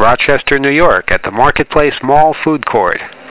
Rochester, New York, at the Marketplace Mall Food Court.